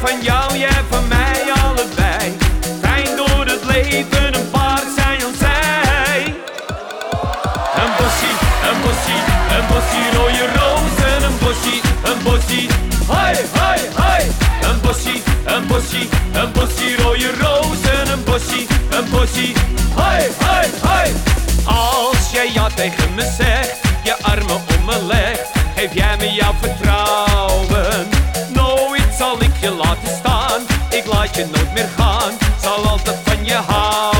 van jou, jij van mij, allebei. Fijn door het leven, een paar zijn ons zij. Een bosje, een bosje, een bosje rode rozen, een bosje, een bosje. Hoi, hoi, hoi. Een bosje, een bosje, een bosje rode rozen, een bosje, een bosje. Hoi, hoi, hoi. Als jij ja tegen me zegt, je armen om me legt nooit meer gaan, zal altijd van je houden.